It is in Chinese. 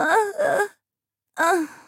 啊啊啊